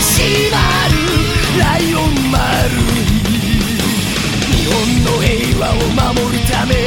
しまるライオン丸日本の平和を守るため。